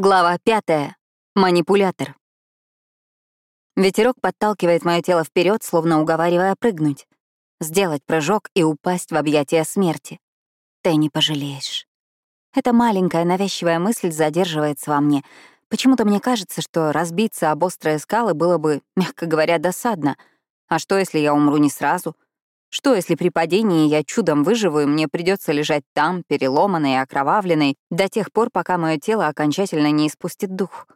Глава пятая. Манипулятор. Ветерок подталкивает мое тело вперед, словно уговаривая прыгнуть. Сделать прыжок и упасть в объятия смерти. Ты не пожалеешь. Эта маленькая навязчивая мысль задерживается во мне. Почему-то мне кажется, что разбиться об острые скалы было бы, мягко говоря, досадно. А что, если я умру не сразу? Что, если при падении я чудом выживу, и мне придется лежать там, переломанной и окровавленной, до тех пор, пока мое тело окончательно не испустит дух?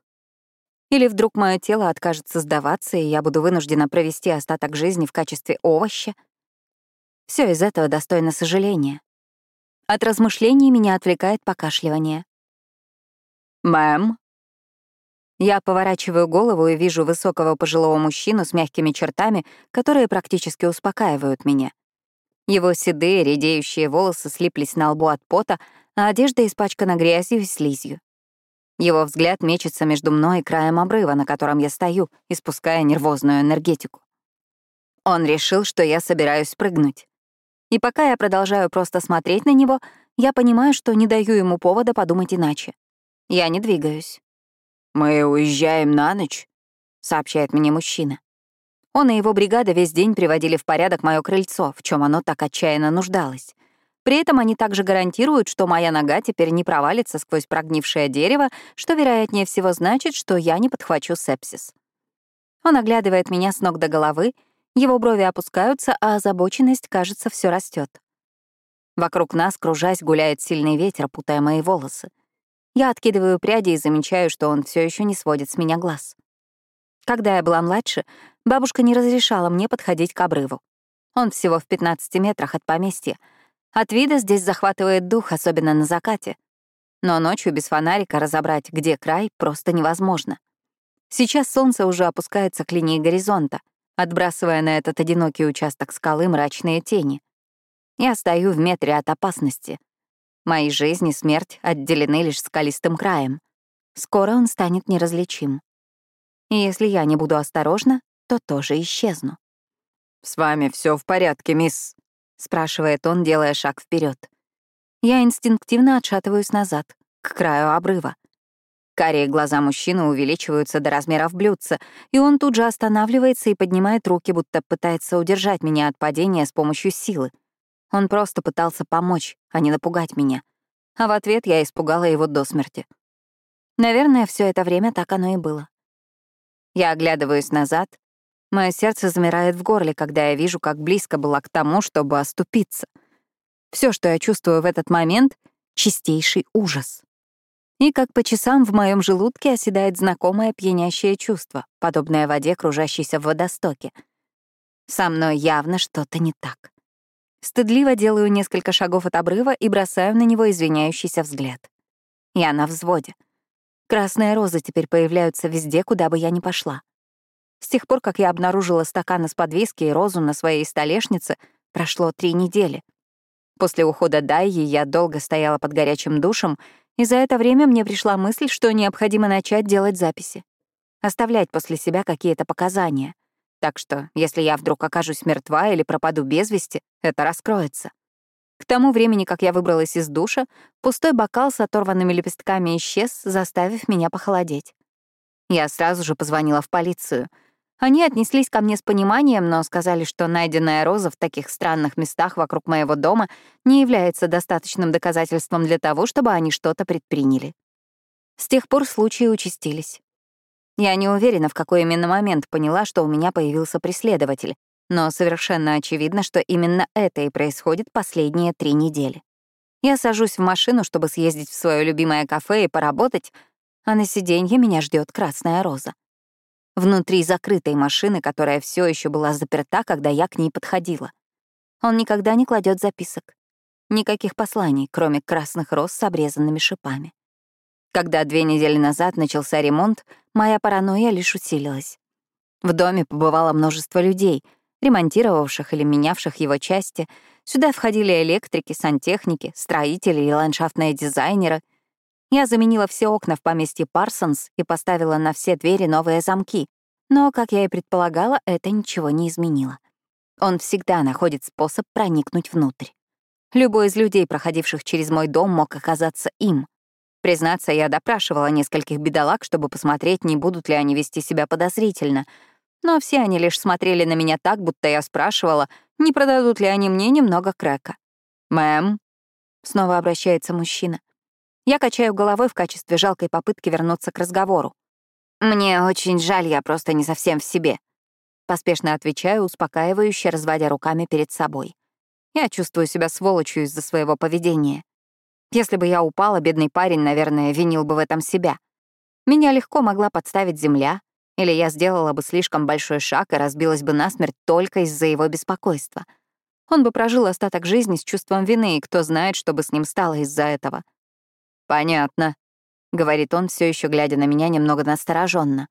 Или вдруг мое тело откажется сдаваться, и я буду вынуждена провести остаток жизни в качестве овоща? Все из этого достойно сожаления. От размышлений меня отвлекает покашливание. «Мэм?» Я поворачиваю голову и вижу высокого пожилого мужчину с мягкими чертами, которые практически успокаивают меня. Его седые, редеющие волосы слиплись на лбу от пота, а одежда испачкана грязью и слизью. Его взгляд мечется между мной и краем обрыва, на котором я стою, испуская нервозную энергетику. Он решил, что я собираюсь прыгнуть. И пока я продолжаю просто смотреть на него, я понимаю, что не даю ему повода подумать иначе. Я не двигаюсь. «Мы уезжаем на ночь», — сообщает мне мужчина. Он и его бригада весь день приводили в порядок мое крыльцо, в чем оно так отчаянно нуждалось. При этом они также гарантируют, что моя нога теперь не провалится сквозь прогнившее дерево, что, вероятнее всего, значит, что я не подхвачу сепсис. Он оглядывает меня с ног до головы, его брови опускаются, а озабоченность, кажется, все растет. Вокруг нас, кружась, гуляет сильный ветер, путая мои волосы. Я откидываю пряди и замечаю, что он все еще не сводит с меня глаз. Когда я была младше, бабушка не разрешала мне подходить к обрыву. Он всего в 15 метрах от поместья. От вида здесь захватывает дух, особенно на закате. Но ночью без фонарика разобрать, где край, просто невозможно. Сейчас солнце уже опускается к линии горизонта, отбрасывая на этот одинокий участок скалы мрачные тени. Я стою в метре от опасности, Мои жизнь и смерть отделены лишь скалистым краем. Скоро он станет неразличим. И если я не буду осторожна, то тоже исчезну. «С вами все в порядке, мисс?» — спрашивает он, делая шаг вперед. Я инстинктивно отшатываюсь назад, к краю обрыва. Карие глаза мужчины увеличиваются до размеров блюдца, и он тут же останавливается и поднимает руки, будто пытается удержать меня от падения с помощью силы. Он просто пытался помочь, а не напугать меня. А в ответ я испугала его до смерти. Наверное, все это время так оно и было. Я оглядываюсь назад. Мое сердце замирает в горле, когда я вижу, как близко была к тому, чтобы оступиться. Все, что я чувствую в этот момент — чистейший ужас. И как по часам в моем желудке оседает знакомое пьянящее чувство, подобное воде, кружащейся в водостоке. Со мной явно что-то не так. Стыдливо делаю несколько шагов от обрыва и бросаю на него извиняющийся взгляд. Я на взводе. Красные розы теперь появляются везде, куда бы я ни пошла. С тех пор, как я обнаружила стакан из-под виски и розу на своей столешнице, прошло три недели. После ухода Дайи я долго стояла под горячим душем, и за это время мне пришла мысль, что необходимо начать делать записи. Оставлять после себя какие-то показания. Так что, если я вдруг окажусь мертва или пропаду без вести, это раскроется. К тому времени, как я выбралась из душа, пустой бокал с оторванными лепестками исчез, заставив меня похолодеть. Я сразу же позвонила в полицию. Они отнеслись ко мне с пониманием, но сказали, что найденная роза в таких странных местах вокруг моего дома не является достаточным доказательством для того, чтобы они что-то предприняли. С тех пор случаи участились. Я не уверена, в какой именно момент поняла, что у меня появился преследователь, но совершенно очевидно, что именно это и происходит последние три недели. Я сажусь в машину, чтобы съездить в свое любимое кафе и поработать, а на сиденье меня ждет красная роза. Внутри закрытой машины, которая все еще была заперта, когда я к ней подходила. Он никогда не кладет записок. Никаких посланий, кроме красных роз с обрезанными шипами. Когда две недели назад начался ремонт, моя паранойя лишь усилилась. В доме побывало множество людей, ремонтировавших или менявших его части. Сюда входили электрики, сантехники, строители и ландшафтные дизайнеры. Я заменила все окна в поместье Парсонс и поставила на все двери новые замки. Но, как я и предполагала, это ничего не изменило. Он всегда находит способ проникнуть внутрь. Любой из людей, проходивших через мой дом, мог оказаться им. Признаться, я допрашивала нескольких бедолаг, чтобы посмотреть, не будут ли они вести себя подозрительно. Но все они лишь смотрели на меня так, будто я спрашивала, не продадут ли они мне немного крека. «Мэм», — снова обращается мужчина. Я качаю головой в качестве жалкой попытки вернуться к разговору. «Мне очень жаль, я просто не совсем в себе», — поспешно отвечаю, успокаивающе разводя руками перед собой. Я чувствую себя сволочью из-за своего поведения. Если бы я упала, бедный парень, наверное, винил бы в этом себя. Меня легко могла подставить земля, или я сделала бы слишком большой шаг и разбилась бы насмерть только из-за его беспокойства. Он бы прожил остаток жизни с чувством вины, и кто знает, что бы с ним стало из-за этого. «Понятно», — говорит он, все еще глядя на меня немного настороженно.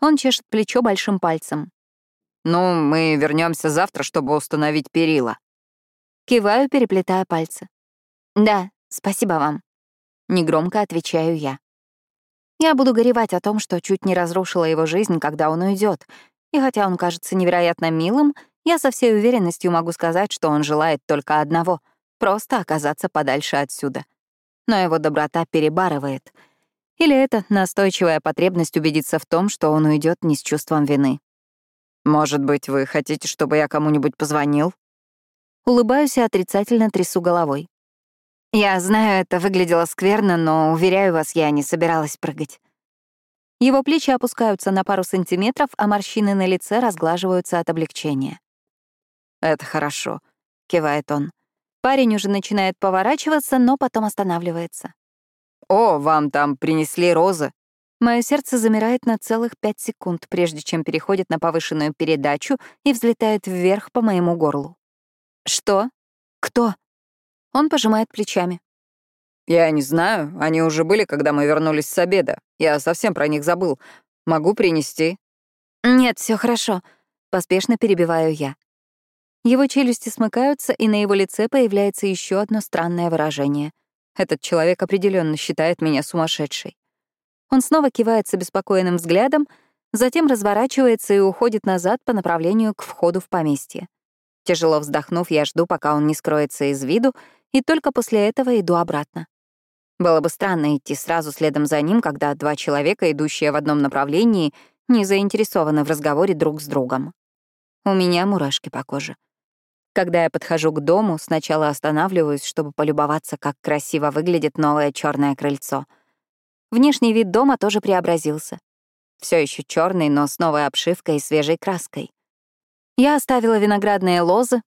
Он чешет плечо большим пальцем. «Ну, мы вернемся завтра, чтобы установить перила». Киваю, переплетая пальцы. «Да, спасибо вам». Негромко отвечаю я. Я буду горевать о том, что чуть не разрушила его жизнь, когда он уйдет. И хотя он кажется невероятно милым, я со всей уверенностью могу сказать, что он желает только одного — просто оказаться подальше отсюда. Но его доброта перебарывает. Или это настойчивая потребность убедиться в том, что он уйдет не с чувством вины. «Может быть, вы хотите, чтобы я кому-нибудь позвонил?» Улыбаюсь и отрицательно трясу головой. Я знаю, это выглядело скверно, но, уверяю вас, я не собиралась прыгать. Его плечи опускаются на пару сантиметров, а морщины на лице разглаживаются от облегчения. «Это хорошо», — кивает он. Парень уже начинает поворачиваться, но потом останавливается. «О, вам там принесли розы». Мое сердце замирает на целых пять секунд, прежде чем переходит на повышенную передачу и взлетает вверх по моему горлу. «Что? Кто?» Он пожимает плечами. «Я не знаю. Они уже были, когда мы вернулись с обеда. Я совсем про них забыл. Могу принести?» «Нет, все хорошо», — поспешно перебиваю я. Его челюсти смыкаются, и на его лице появляется еще одно странное выражение. Этот человек определенно считает меня сумасшедшей. Он снова кивает с обеспокоенным взглядом, затем разворачивается и уходит назад по направлению к входу в поместье. Тяжело вздохнув, я жду, пока он не скроется из виду, и только после этого иду обратно. Было бы странно идти сразу следом за ним, когда два человека, идущие в одном направлении, не заинтересованы в разговоре друг с другом. У меня мурашки по коже. Когда я подхожу к дому, сначала останавливаюсь, чтобы полюбоваться, как красиво выглядит новое черное крыльцо. Внешний вид дома тоже преобразился. Все еще черный, но с новой обшивкой и свежей краской. Я оставила виноградные лозы,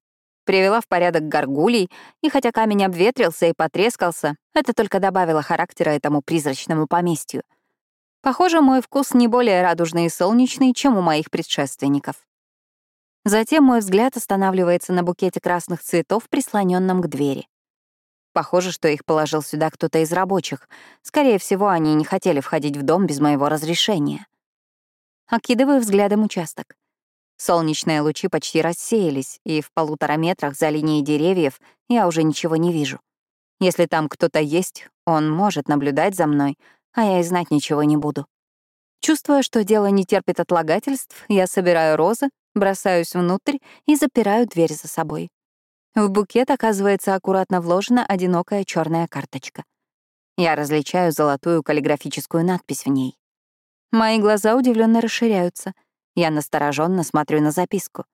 привела в порядок горгулей, и хотя камень обветрился и потрескался, это только добавило характера этому призрачному поместью. Похоже, мой вкус не более радужный и солнечный, чем у моих предшественников. Затем мой взгляд останавливается на букете красных цветов, прислоненном к двери. Похоже, что их положил сюда кто-то из рабочих. Скорее всего, они не хотели входить в дом без моего разрешения. Окидываю взглядом участок. Солнечные лучи почти рассеялись, и в полутора метрах за линией деревьев я уже ничего не вижу. Если там кто-то есть, он может наблюдать за мной, а я и знать ничего не буду. Чувствуя, что дело не терпит отлагательств, я собираю розы, бросаюсь внутрь и запираю дверь за собой. В букет оказывается аккуратно вложена одинокая черная карточка. Я различаю золотую каллиграфическую надпись в ней. Мои глаза удивленно расширяются — я настороженно смотрю на записку.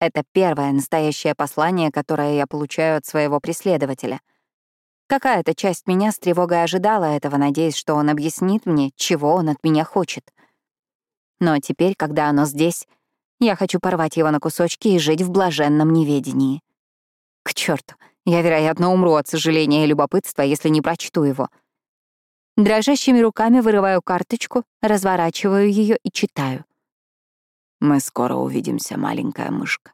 Это первое настоящее послание, которое я получаю от своего преследователя. Какая-то часть меня с тревогой ожидала этого, надеясь, что он объяснит мне, чего он от меня хочет. Но теперь, когда оно здесь, я хочу порвать его на кусочки и жить в блаженном неведении. К черту, я, вероятно, умру от сожаления и любопытства, если не прочту его. Дрожащими руками вырываю карточку, разворачиваю ее и читаю — мы скоро увидимся, маленькая мышка.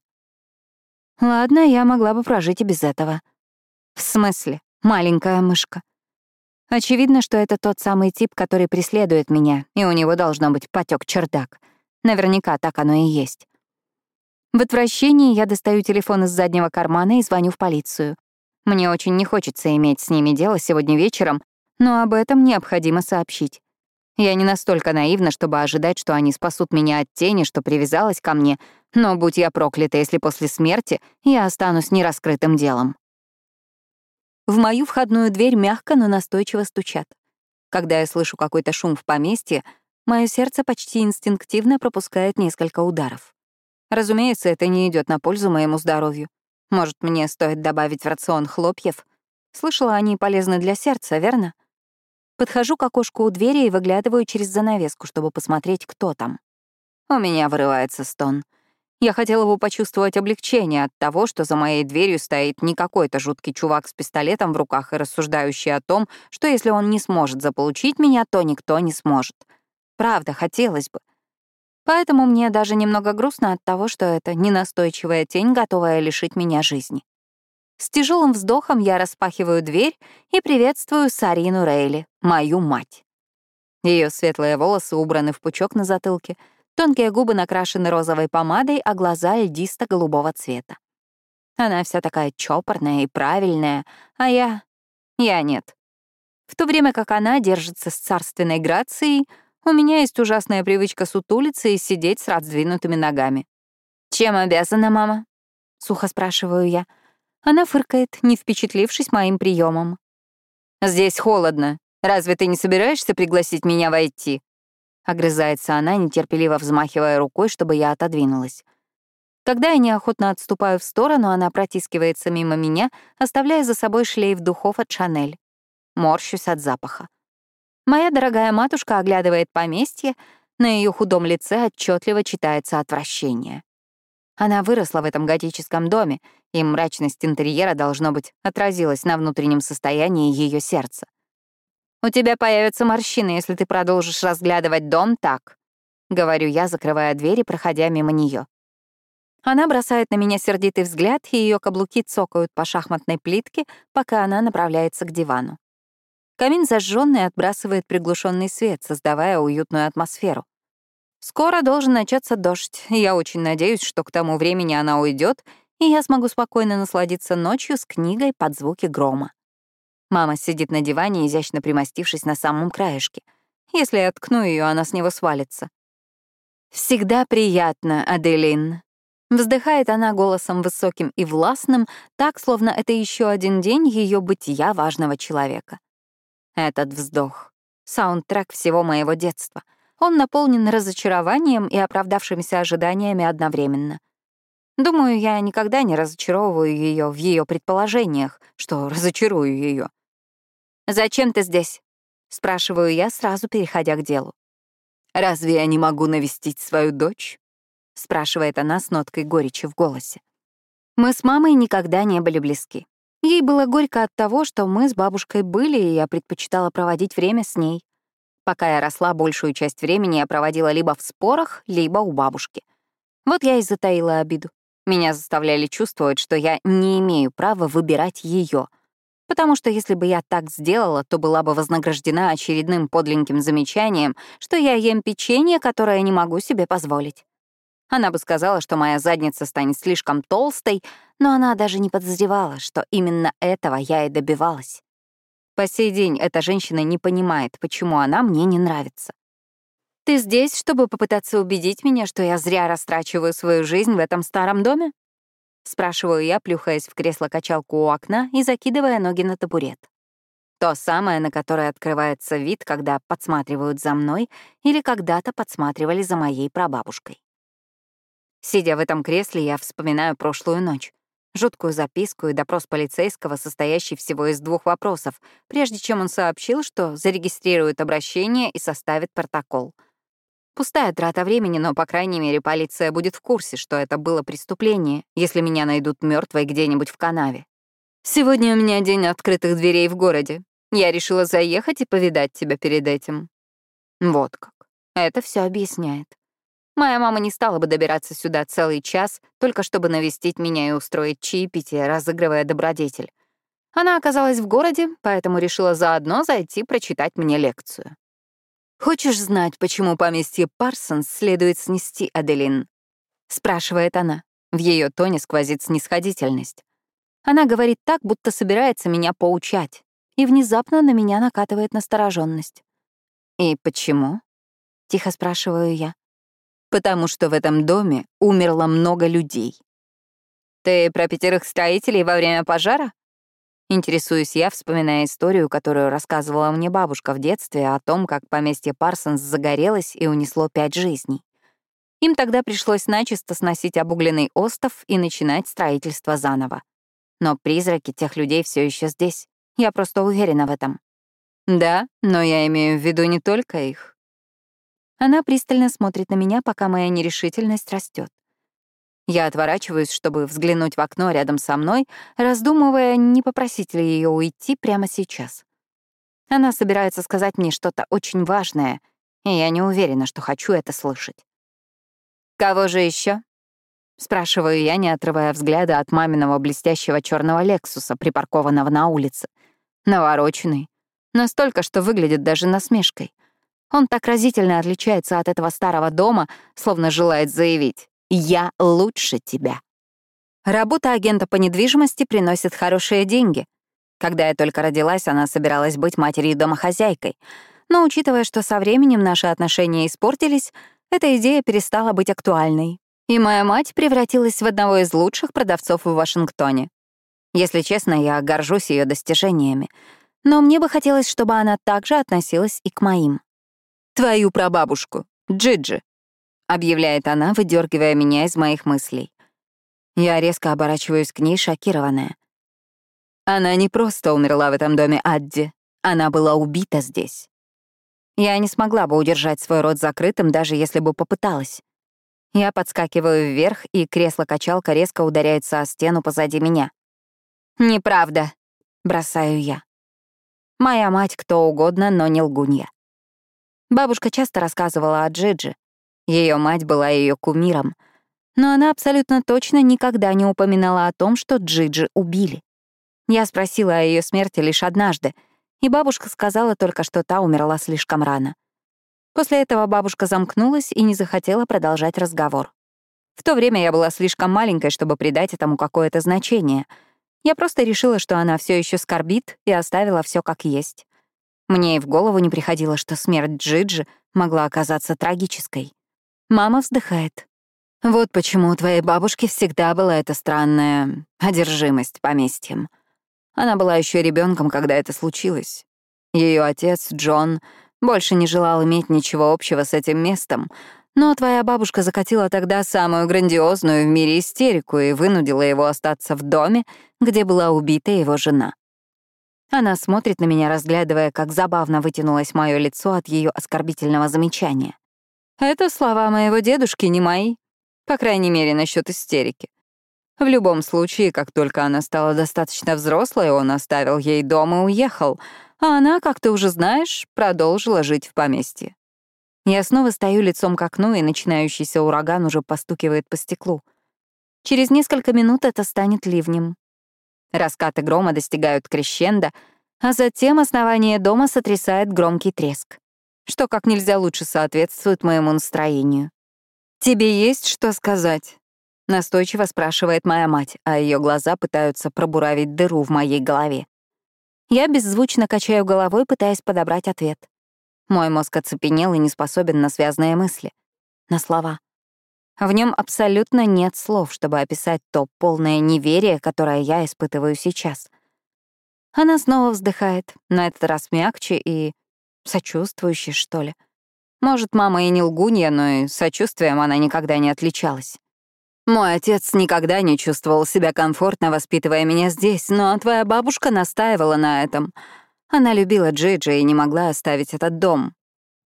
Ладно, я могла бы прожить и без этого. В смысле, маленькая мышка? Очевидно, что это тот самый тип, который преследует меня, и у него должно быть потек чердак. Наверняка так оно и есть. В отвращении я достаю телефон из заднего кармана и звоню в полицию. Мне очень не хочется иметь с ними дело сегодня вечером, но об этом необходимо сообщить. Я не настолько наивна, чтобы ожидать, что они спасут меня от тени, что привязалась ко мне, но будь я проклята, если после смерти я останусь нераскрытым делом. В мою входную дверь мягко, но настойчиво стучат. Когда я слышу какой-то шум в поместье, мое сердце почти инстинктивно пропускает несколько ударов. Разумеется, это не идет на пользу моему здоровью. Может, мне стоит добавить в рацион хлопьев? Слышала, они полезны для сердца, верно? Подхожу к окошку у двери и выглядываю через занавеску, чтобы посмотреть, кто там. У меня вырывается стон. Я хотела бы почувствовать облегчение от того, что за моей дверью стоит не какой-то жуткий чувак с пистолетом в руках и рассуждающий о том, что если он не сможет заполучить меня, то никто не сможет. Правда, хотелось бы. Поэтому мне даже немного грустно от того, что это ненастойчивая тень, готовая лишить меня жизни. С тяжелым вздохом я распахиваю дверь и приветствую Сарину Рейли, мою мать. Ее светлые волосы убраны в пучок на затылке, тонкие губы накрашены розовой помадой, а глаза льдисто-голубого цвета. Она вся такая чопорная и правильная, а я... я нет. В то время как она держится с царственной грацией, у меня есть ужасная привычка сутулиться и сидеть с раздвинутыми ногами. «Чем обязана, мама?» — сухо спрашиваю я. Она фыркает, не впечатлившись моим приемом. «Здесь холодно. Разве ты не собираешься пригласить меня войти?» Огрызается она, нетерпеливо взмахивая рукой, чтобы я отодвинулась. Когда я неохотно отступаю в сторону, она протискивается мимо меня, оставляя за собой шлейф духов от Шанель. Морщусь от запаха. Моя дорогая матушка оглядывает поместье, на ее худом лице отчетливо читается отвращение. Она выросла в этом готическом доме, и мрачность интерьера, должно быть, отразилась на внутреннем состоянии ее сердца. «У тебя появятся морщины, если ты продолжишь разглядывать дом так», — говорю я, закрывая дверь и проходя мимо нее. Она бросает на меня сердитый взгляд, и ее каблуки цокают по шахматной плитке, пока она направляется к дивану. Камин зажженный отбрасывает приглушенный свет, создавая уютную атмосферу. Скоро должен начаться дождь, и я очень надеюсь, что к тому времени она уйдет, и я смогу спокойно насладиться ночью с книгой под звуки грома. Мама сидит на диване, изящно примостившись на самом краешке. Если я ткну ее, она с него свалится. «Всегда приятно, Аделин», Вздыхает она голосом высоким и властным, так, словно это еще один день ее бытия важного человека. Этот вздох — саундтрек всего моего детства. Он наполнен разочарованием и оправдавшимися ожиданиями одновременно. Думаю, я никогда не разочаровываю ее в ее предположениях, что разочарую ее. «Зачем ты здесь?» — спрашиваю я, сразу переходя к делу. «Разве я не могу навестить свою дочь?» — спрашивает она с ноткой горечи в голосе. Мы с мамой никогда не были близки. Ей было горько от того, что мы с бабушкой были, и я предпочитала проводить время с ней. Пока я росла, большую часть времени я проводила либо в спорах, либо у бабушки. Вот я и затаила обиду. Меня заставляли чувствовать, что я не имею права выбирать ее, потому что если бы я так сделала, то была бы вознаграждена очередным подленьким замечанием, что я ем печенье, которое не могу себе позволить. Она бы сказала, что моя задница станет слишком толстой, но она даже не подозревала, что именно этого я и добивалась. По сей день эта женщина не понимает, почему она мне не нравится. «Ты здесь, чтобы попытаться убедить меня, что я зря растрачиваю свою жизнь в этом старом доме?» Спрашиваю я, плюхаясь в кресло-качалку у окна и закидывая ноги на табурет. То самое, на которое открывается вид, когда подсматривают за мной или когда-то подсматривали за моей прабабушкой. Сидя в этом кресле, я вспоминаю прошлую ночь. Жуткую записку и допрос полицейского, состоящий всего из двух вопросов, прежде чем он сообщил, что зарегистрирует обращение и составит протокол. Пустая трата времени, но, по крайней мере, полиция будет в курсе, что это было преступление, если меня найдут мертвой где-нибудь в канаве. Сегодня у меня день открытых дверей в городе. Я решила заехать и повидать тебя перед этим. Вот как. Это все объясняет. Моя мама не стала бы добираться сюда целый час, только чтобы навестить меня и устроить чаепитие, разыгрывая добродетель. Она оказалась в городе, поэтому решила заодно зайти прочитать мне лекцию. «Хочешь знать, почему поместье Парсонс следует снести, Аделин?» — спрашивает она. В ее тоне сквозит снисходительность. Она говорит так, будто собирается меня поучать, и внезапно на меня накатывает настороженность. «И почему?» — тихо спрашиваю я потому что в этом доме умерло много людей. Ты про пятерых строителей во время пожара? Интересуюсь я, вспоминая историю, которую рассказывала мне бабушка в детстве о том, как поместье Парсонс загорелось и унесло пять жизней. Им тогда пришлось начисто сносить обугленный остов и начинать строительство заново. Но призраки тех людей все еще здесь. Я просто уверена в этом. Да, но я имею в виду не только их. Она пристально смотрит на меня, пока моя нерешительность растет. Я отворачиваюсь, чтобы взглянуть в окно рядом со мной, раздумывая, не попросить ли ее уйти прямо сейчас. Она собирается сказать мне что-то очень важное, и я не уверена, что хочу это слышать. «Кого же еще? спрашиваю я, не отрывая взгляда от маминого блестящего черного Лексуса, припаркованного на улице. Навороченный. Настолько, что выглядит даже насмешкой. Он так разительно отличается от этого старого дома, словно желает заявить «Я лучше тебя». Работа агента по недвижимости приносит хорошие деньги. Когда я только родилась, она собиралась быть матерью-домохозяйкой. Но учитывая, что со временем наши отношения испортились, эта идея перестала быть актуальной. И моя мать превратилась в одного из лучших продавцов в Вашингтоне. Если честно, я горжусь ее достижениями. Но мне бы хотелось, чтобы она также относилась и к моим. «Твою прабабушку, Джиджи», — объявляет она, выдергивая меня из моих мыслей. Я резко оборачиваюсь к ней, шокированная. Она не просто умерла в этом доме Адди, она была убита здесь. Я не смогла бы удержать свой рот закрытым, даже если бы попыталась. Я подскакиваю вверх, и кресло-качалка резко ударяется о стену позади меня. «Неправда», — бросаю я. Моя мать кто угодно, но не лгунья. Бабушка часто рассказывала о Джиджи. Ее мать была ее кумиром. Но она абсолютно точно никогда не упоминала о том, что Джиджи убили. Я спросила о ее смерти лишь однажды, и бабушка сказала только, что та умерла слишком рано. После этого бабушка замкнулась и не захотела продолжать разговор. В то время я была слишком маленькой, чтобы придать этому какое-то значение. Я просто решила, что она все еще скорбит, и оставила все как есть. Мне и в голову не приходило, что смерть Джиджи могла оказаться трагической. Мама вздыхает. Вот почему у твоей бабушки всегда была эта странная одержимость поместьем. Она была еще ребенком, когда это случилось. Ее отец, Джон, больше не желал иметь ничего общего с этим местом, но твоя бабушка закатила тогда самую грандиозную в мире истерику и вынудила его остаться в доме, где была убита его жена. Она смотрит на меня, разглядывая, как забавно вытянулось мое лицо от ее оскорбительного замечания. Это слова моего дедушки, не мои. По крайней мере, насчет истерики. В любом случае, как только она стала достаточно взрослой, он оставил ей дом и уехал, а она, как ты уже знаешь, продолжила жить в поместье. Я снова стою лицом к окну, и начинающийся ураган уже постукивает по стеклу. Через несколько минут это станет ливнем. Раскаты грома достигают крещенда, а затем основание дома сотрясает громкий треск, что как нельзя лучше соответствует моему настроению. «Тебе есть что сказать?» — настойчиво спрашивает моя мать, а ее глаза пытаются пробуравить дыру в моей голове. Я беззвучно качаю головой, пытаясь подобрать ответ. Мой мозг оцепенел и не способен на связные мысли, на слова. В нем абсолютно нет слов, чтобы описать то полное неверие, которое я испытываю сейчас. Она снова вздыхает, на этот раз мягче и сочувствующе, что ли. Может, мама и не лгунья, но и сочувствием она никогда не отличалась. Мой отец никогда не чувствовал себя комфортно, воспитывая меня здесь, но твоя бабушка настаивала на этом. Она любила Джиджи и не могла оставить этот дом.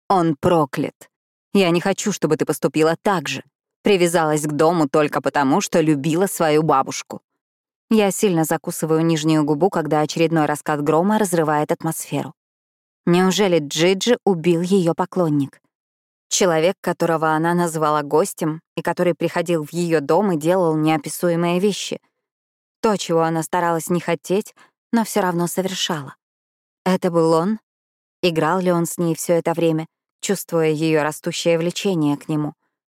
Он проклят. Я не хочу, чтобы ты поступила так же. Привязалась к дому только потому, что любила свою бабушку. Я сильно закусываю нижнюю губу, когда очередной раскат грома разрывает атмосферу. Неужели Джиджи убил ее поклонник? Человек, которого она назвала гостем и который приходил в ее дом и делал неописуемые вещи. То, чего она старалась не хотеть, но все равно совершала. Это был он? Играл ли он с ней все это время, чувствуя ее растущее влечение к нему?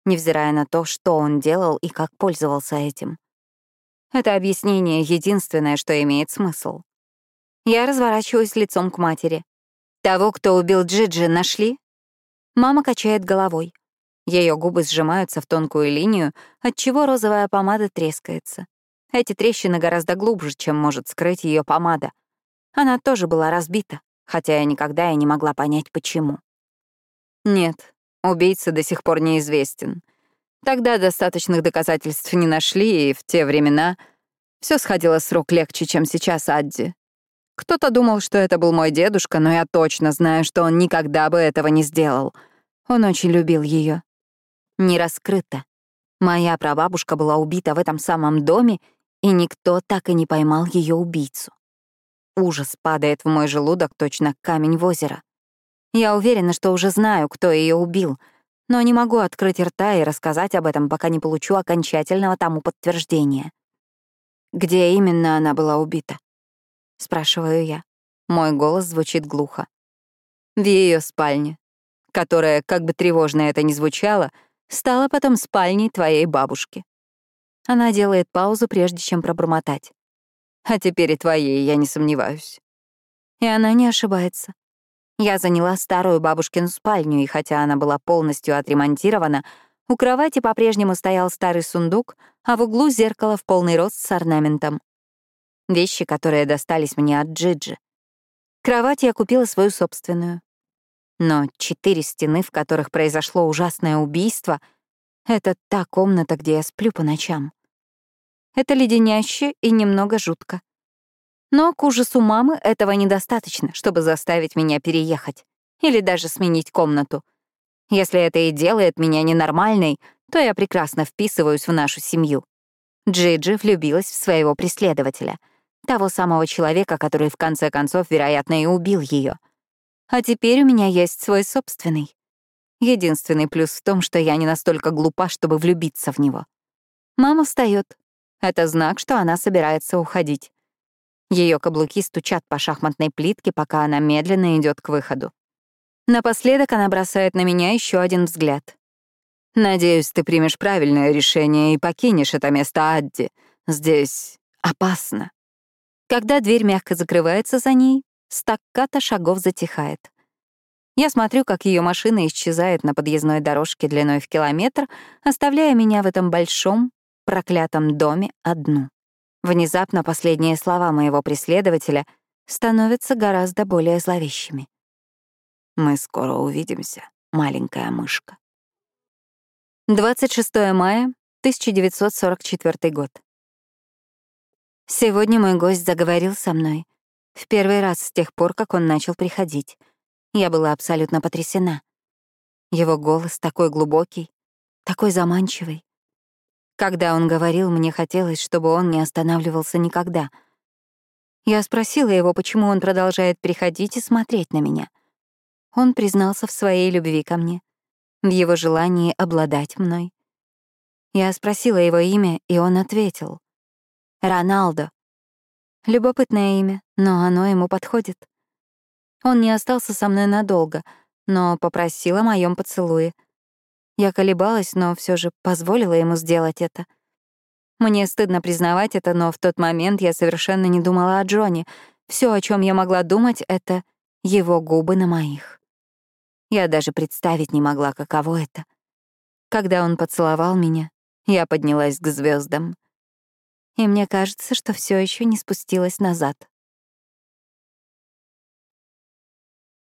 Невзирая на то, что он делал и как пользовался этим. Это объяснение единственное, что имеет смысл. Я разворачиваюсь лицом к матери. Того, кто убил Джиджи, нашли? Мама качает головой. Ее губы сжимаются в тонкую линию, отчего розовая помада трескается. Эти трещины гораздо глубже, чем может скрыть ее помада — Она тоже была разбита, хотя я никогда и не могла понять, почему. Нет, убийца до сих пор неизвестен. Тогда достаточных доказательств не нашли, и в те времена все сходило с рук легче, чем сейчас, Адди. Кто-то думал, что это был мой дедушка, но я точно знаю, что он никогда бы этого не сделал. Он очень любил ее. Не раскрыто. Моя прабабушка была убита в этом самом доме, и никто так и не поймал ее убийцу. Ужас падает в мой желудок, точно камень в озеро. Я уверена, что уже знаю, кто ее убил, но не могу открыть рта и рассказать об этом, пока не получу окончательного тому подтверждения. Где именно она была убита? Спрашиваю я. Мой голос звучит глухо. В ее спальне, которая, как бы тревожно это ни звучало, стала потом спальней твоей бабушки. Она делает паузу, прежде чем пробормотать. А теперь и твоей, я не сомневаюсь. И она не ошибается. Я заняла старую бабушкину спальню, и хотя она была полностью отремонтирована, у кровати по-прежнему стоял старый сундук, а в углу зеркало в полный рост с орнаментом. Вещи, которые достались мне от Джиджи. Кровать я купила свою собственную. Но четыре стены, в которых произошло ужасное убийство, — это та комната, где я сплю по ночам. Это леденяще и немного жутко. Но к ужасу мамы этого недостаточно, чтобы заставить меня переехать или даже сменить комнату — если это и делает меня ненормальной, то я прекрасно вписываюсь в нашу семью. Джиджи влюбилась в своего преследователя, того самого человека, который в конце концов, вероятно, и убил ее. А теперь у меня есть свой собственный. Единственный плюс в том, что я не настолько глупа, чтобы влюбиться в него. Мама встает. Это знак, что она собирается уходить. Ее каблуки стучат по шахматной плитке, пока она медленно идет к выходу. Напоследок она бросает на меня еще один взгляд. «Надеюсь, ты примешь правильное решение и покинешь это место Адди. Здесь опасно». Когда дверь мягко закрывается за ней, стакката шагов затихает. Я смотрю, как ее машина исчезает на подъездной дорожке длиной в километр, оставляя меня в этом большом, проклятом доме одну. Внезапно последние слова моего преследователя становятся гораздо более зловещими. Мы скоро увидимся, маленькая мышка. 26 мая 1944 год. Сегодня мой гость заговорил со мной. В первый раз с тех пор, как он начал приходить. Я была абсолютно потрясена. Его голос такой глубокий, такой заманчивый. Когда он говорил, мне хотелось, чтобы он не останавливался никогда. Я спросила его, почему он продолжает приходить и смотреть на меня. Он признался в своей любви ко мне, в его желании обладать мной. Я спросила его имя, и он ответил. «Роналдо». Любопытное имя, но оно ему подходит. Он не остался со мной надолго, но попросил о моем поцелуе. Я колебалась, но все же позволила ему сделать это. Мне стыдно признавать это, но в тот момент я совершенно не думала о Джонни. Все, о чем я могла думать, — это его губы на моих. Я даже представить не могла, каково это. Когда он поцеловал меня, я поднялась к звездам. И мне кажется, что все еще не спустилась назад.